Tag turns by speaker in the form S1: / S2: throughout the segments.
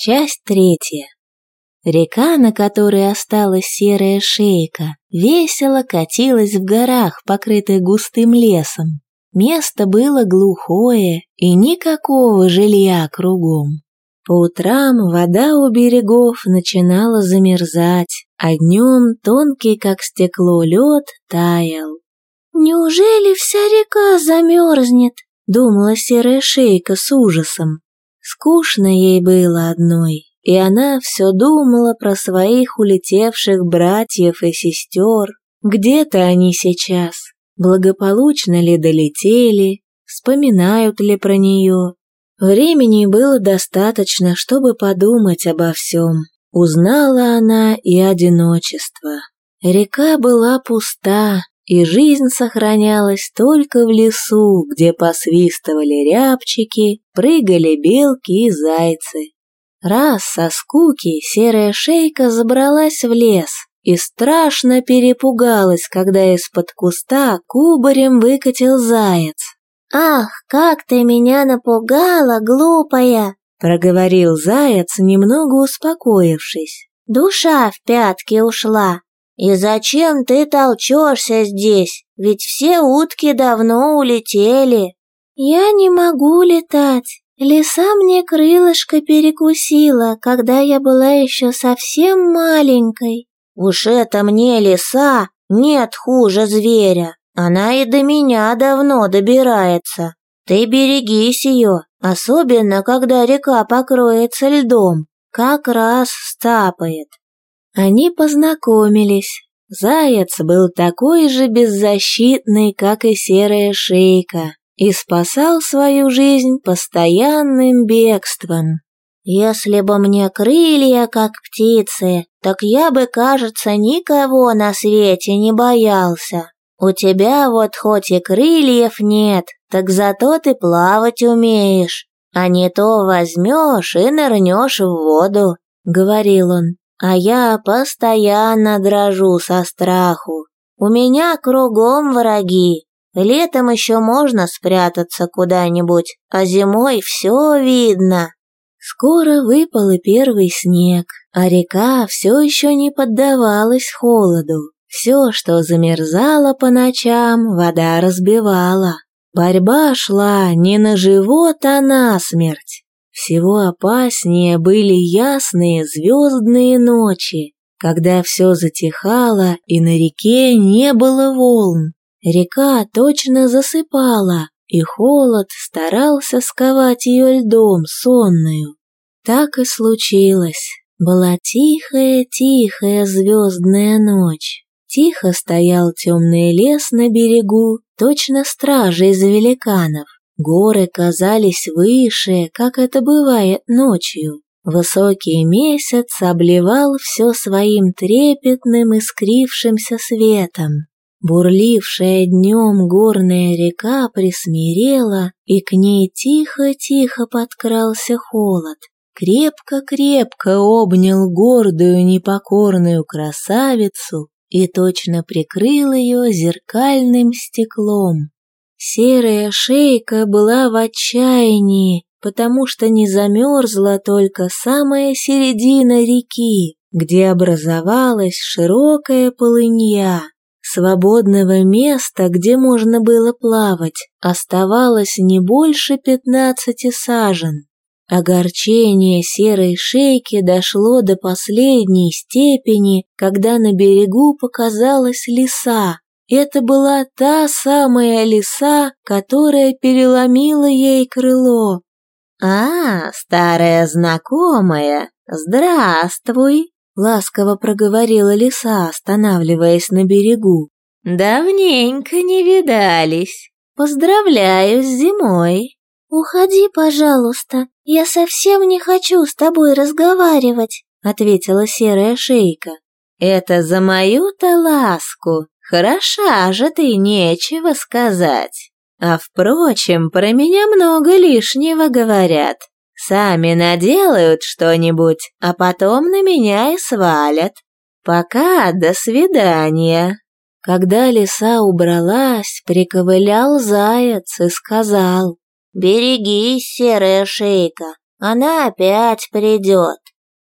S1: Часть третья. Река, на которой осталась серая шейка, весело катилась в горах, покрытых густым лесом. Место было глухое и никакого жилья кругом. По утрам вода у берегов начинала замерзать, а днем тонкий, как стекло, лед таял.
S2: «Неужели вся река замерзнет?»
S1: — думала серая шейка с ужасом. Скучно ей было одной, и она все думала про своих улетевших братьев и сестер. Где-то они сейчас, благополучно ли долетели, вспоминают ли про нее. Времени было достаточно, чтобы подумать обо всем. Узнала она и одиночество. Река была пуста, и жизнь сохранялась только в лесу, где посвистывали рябчики, прыгали белки и зайцы. Раз со скуки серая шейка забралась в лес и страшно перепугалась, когда из-под куста кубарем выкатил заяц.
S2: «Ах, как ты меня напугала, глупая!»
S1: — проговорил заяц, немного успокоившись.
S2: «Душа в пятки ушла. И зачем ты толчешься здесь? Ведь все утки давно улетели». «Я не могу летать. Лиса мне крылышко перекусила, когда я была еще совсем маленькой». «Уж это мне лиса нет хуже зверя. Она и до меня давно добирается. Ты берегись ее, особенно когда река покроется льдом, как раз стапает.
S1: Они познакомились. Заяц был такой же беззащитный, как и серая шейка, и спасал свою жизнь постоянным бегством.
S2: «Если бы мне крылья, как птицы, так я бы, кажется, никого на свете не боялся. У тебя вот хоть и крыльев нет, так зато ты плавать умеешь, а не то возьмешь и нырнешь в воду», — говорил он. А я постоянно дрожу со страху. У меня кругом враги. Летом еще можно спрятаться куда-нибудь, а зимой все видно.
S1: Скоро выпал и первый снег, а река все еще не поддавалась холоду. Все, что замерзало по ночам, вода разбивала. Борьба шла не на живот, а на смерть. Всего опаснее были ясные звездные ночи, когда все затихало и на реке не было волн. Река точно засыпала, и холод старался сковать ее льдом сонную. Так и случилось. Была тихая-тихая звездная ночь. Тихо стоял темный лес на берегу, точно стража из великанов. Горы казались выше, как это бывает ночью. Высокий месяц обливал все своим трепетным искрившимся светом. Бурлившая днем горная река присмирела, и к ней тихо-тихо подкрался холод. Крепко-крепко обнял гордую непокорную красавицу и точно прикрыл ее зеркальным стеклом. Серая шейка была в отчаянии, потому что не замерзла только самая середина реки, где образовалась широкая полынья. Свободного места, где можно было плавать, оставалось не больше пятнадцати сажен. Огорчение серой шейки дошло до последней степени, когда на берегу показалась лиса, это была та самая лиса, которая переломила ей крыло.
S2: «А, старая знакомая, здравствуй!» — ласково проговорила лиса, останавливаясь на берегу. «Давненько не видались. Поздравляю с зимой!» «Уходи, пожалуйста, я совсем не хочу с тобой разговаривать», — ответила серая шейка. «Это за мою-то ласку Хороша же ты, нечего сказать. А впрочем, про меня много лишнего говорят. Сами наделают что-нибудь, а потом на меня и свалят. Пока, до свидания.
S1: Когда лиса убралась, приковылял заяц и сказал.
S2: «Берегись, серая шейка, она опять придет.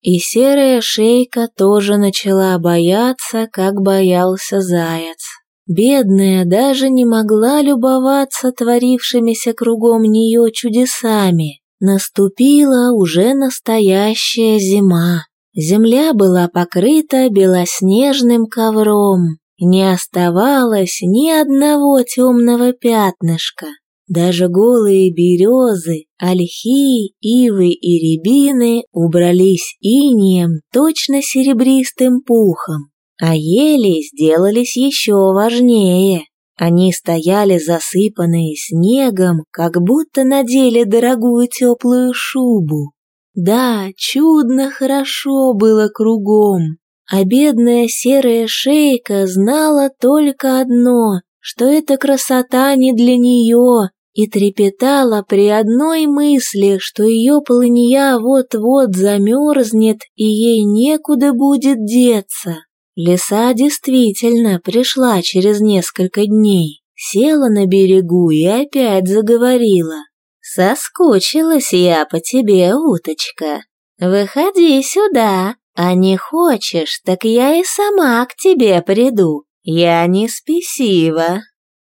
S1: И серая шейка тоже начала бояться, как боялся заяц. Бедная даже не могла любоваться творившимися кругом нее чудесами. Наступила уже настоящая зима. Земля была покрыта белоснежным ковром. Не оставалось ни одного темного пятнышка. Даже голые березы, ольхи, ивы и рябины убрались инием, точно серебристым пухом. А ели сделались еще важнее. Они стояли засыпанные снегом, как будто надели дорогую теплую шубу. Да, чудно хорошо было кругом, а бедная серая шейка знала только одно, что эта красота не для нее, и трепетала при одной мысли, что ее полынья вот-вот замерзнет и ей некуда будет деться. Лиса действительно пришла через несколько дней, села на берегу и опять заговорила. «Соскучилась я по тебе, уточка. Выходи сюда, а не хочешь, так я и сама к тебе приду. Я не спесива».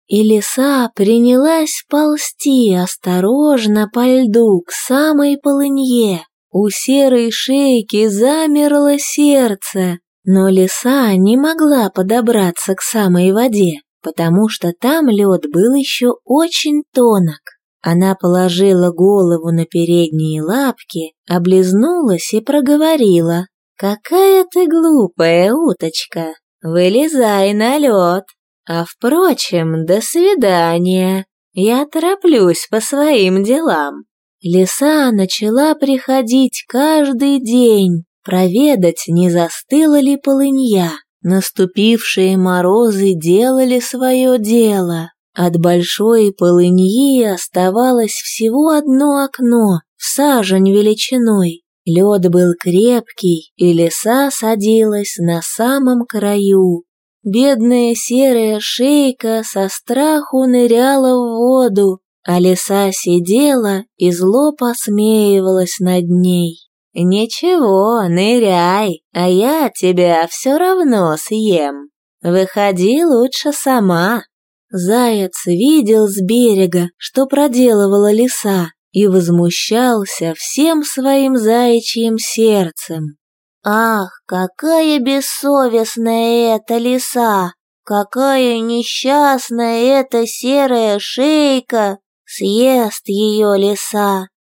S1: И лиса принялась ползти осторожно по льду к самой полынье. У серой шейки замерло сердце, но лиса не могла подобраться к самой воде, потому что там лед был еще очень тонок. Она положила голову на передние лапки, облизнулась и проговорила. «Какая ты глупая уточка! Вылезай на лед!» А впрочем, до свидания. Я тороплюсь по своим делам. Лиса начала приходить каждый день, проведать, не застыла ли полынья. Наступившие морозы делали свое дело. От большой полыньи оставалось всего одно окно, в сажень величиной. Лед был крепкий, и лиса садилась на самом краю. Бедная серая шейка со страху ныряла в воду, а лиса сидела и зло посмеивалась над ней. «Ничего, ныряй, а я тебя все равно съем. Выходи лучше сама». Заяц видел с берега, что проделывала лиса, и возмущался всем своим заячьим сердцем. Ах, какая бессовестная эта лиса! Какая несчастная эта серая шейка! Съест ее лиса!